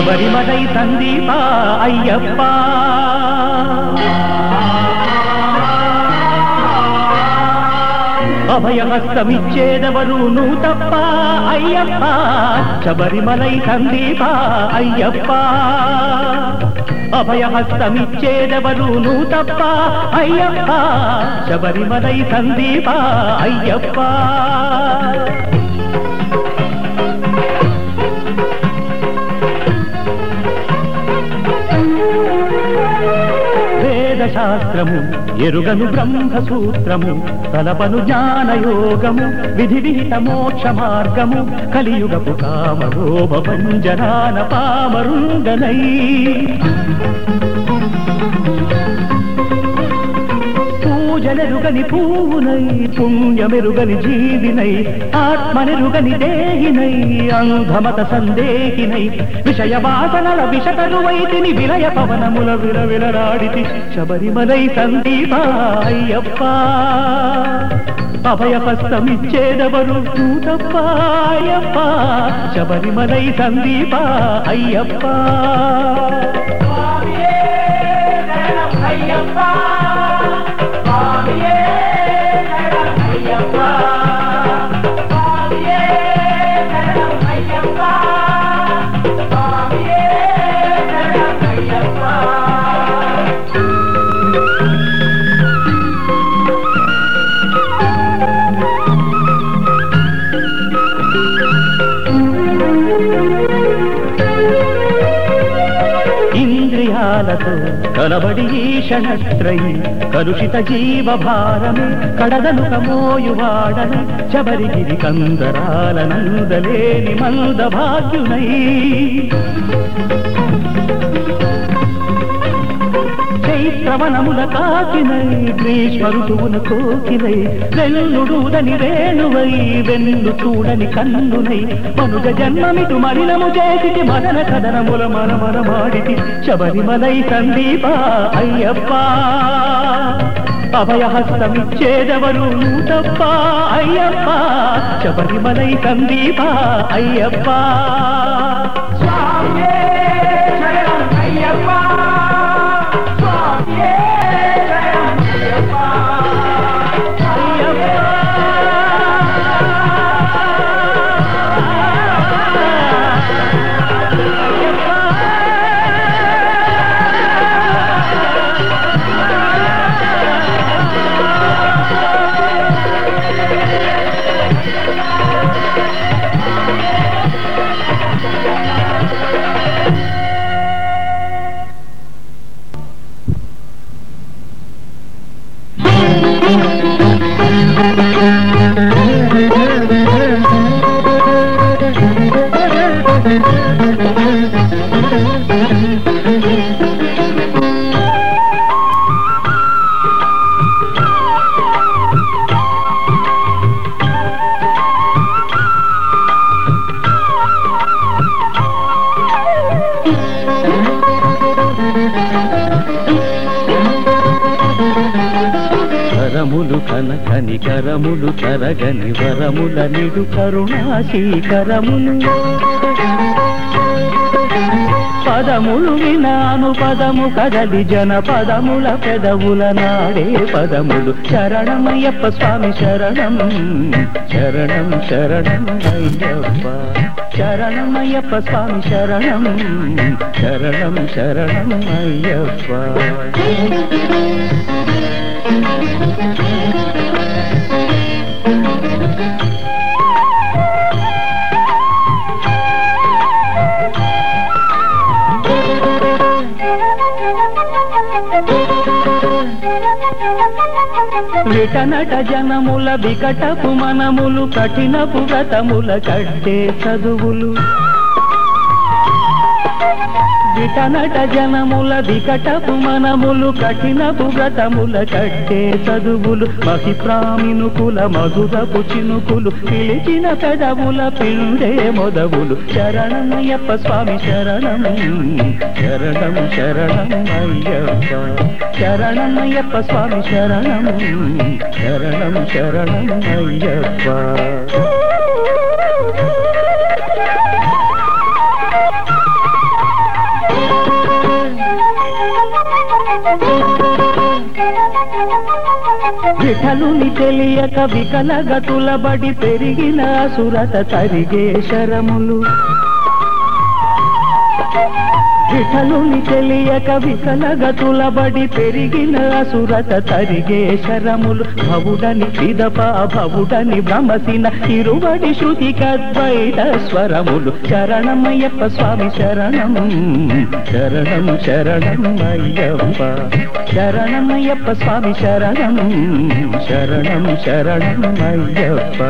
శబరిమలై సందీప అయ్యప్ప? అభయహస్తమిచ్చేదెవరు నువ్వు తప్ప అయ్యప్ప శబరిమలై సందీప అయ్యప్ప. అభయహస్తమిచ్చేదెవరు నువ్వు తప్ప అయ్యప్ప శబరిమలై సందీప అయ్యప్ప. శాస్త్రము ఎరుగను బ్రహ్మసూత్రము తలపను జ్ఞానయోగము విధి విహిత మోక్ష మార్గము కలియుగపు కామరోభ భంజనాన పామరుంగనై పూజలెరుగని పూవునై పుణ్యమెరుగని జీవినై ఆత్మనెరుగని దేహినై అంధమత సందేహినై విషయ వాసనల విషతరువైతిని విలయ పవనముల విలవిలరాడితి శబరిమలై సందీప అయ్యప్ప అభయహస్తమిచ్చేదెవరు? తప్ప అయ్యప్ప శబరిమలై సందీప అయ్యప్ప అయ్యప్ప ஐயப்பா. ఇంద్రియాలతో కలబడి ఈషణస్త్రయి కలుషిత జీవ భారమే కడదను కమోయువాడని శబరిగిరి కందరాల నందలేని మంద భాగ్యునై చైత్రవనముల కాకినై గ్రీష్మ ఋతువున కోకినై వెల్లుడూదని రేణువై వెన్ను చూడని కన్నునై మనుజ జన్మమిటు మలినము చేసిటి మదన కదనముల మనమన శబరిమలై సందీప అయ్యప్ప. అభయహస్తమిచ్చేదెవరు నువ్వు అయ్యప్ప. శబరిమలై సందీప అయ్యప్ప. కరములు కనకని కరములు కరగని వరముల నిడు కరుణాశీకరములు. పదములు వినాను పదము కదలి జన పదముల పెదవుల నాడే పదములు. శరణమయ్యప్ప స్వామి శరణం శరణం శరణం అయ్యప్ప. శరణమయ్యప్ప స్వామి శరణం శరణం శరణం అయ్యప్ప. విటనట జనముల వికటపు మనములు కఠినపు గతముల కట్టే చదువులు. విటనట జనముల వికటపు మనములు కఠినపు గతముల కట్టే చదువులు మసి ప్రామినుకుల మధురపు చినుకులు పిలిచిన పెదవుల పిండే మొదవులు. శరణమయ్యప్ప స్వామి శరణం శరణం శరణం అయ్యప్ప. శరణమయ్యప్ప స్వామి శరణం శరణం శరణం అయ్యప్ప. విఠలుని తెలియక వికలగతుల బడి పెరిగిన సురత తరిగే శరములు. విఠలుని తెలియక వికలగతుల బడి పెరిగిన అసురత తరిగే శరములు. భవుడని పిదప భవుడని భ్రమసిన ఇరువడి శృతి కద్వైత స్వరములు. శరణమయ్యప్ప స్వామి శరణం శరణం శరణం అయ్యప్ప. శరణమయ్యప్ప స్వామి శరణం శరణం శరణం అయ్యప్ప.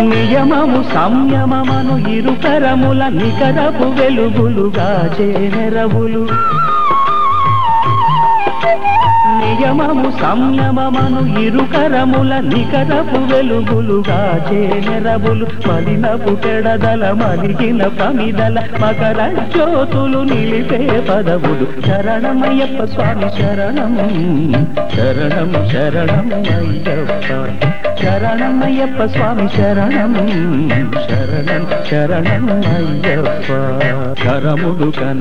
నియమము సంయమమను ఇరుకరముల నికరపు వెలుగులుగా చేనెరవులు. నియమము సంయమమను ఇరుకరముల నికరపు వెలుగులుగా చేనెరవులు మలినపు పెడదల మలిగిన పమిదల మకర జ్యోతులు నిలిపే పదవులు. శరణమయ్యప్ప స్వామి శరణం శరణం శరణం అయ్యప్ప. శరణమయ్యప్ప స్వామి శరణం శరణం శరణం అయ్యప్ప. కరములు కన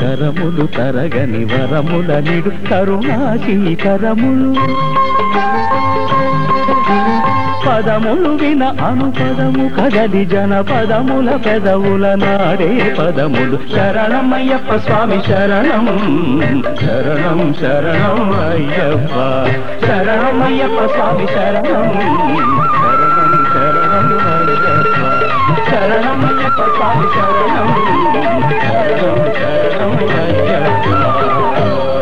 కరములు తరగని వరముల నిడు కరుణాశి కరములు పదములు విన అనుపదము కదలి జన పదముల పెదవుల నాడే పదములు. శరణమయ్యప్ప స్వామి శరణం శరణం శరణం అయ్యప్ప. శరణమయ్యప్ప స్వామి శరణం శరణం శరణం అయ్యప్ప. శరణమయ్యప్ప స్వామి శరణం శరణం శరణం అయ్యప్ప.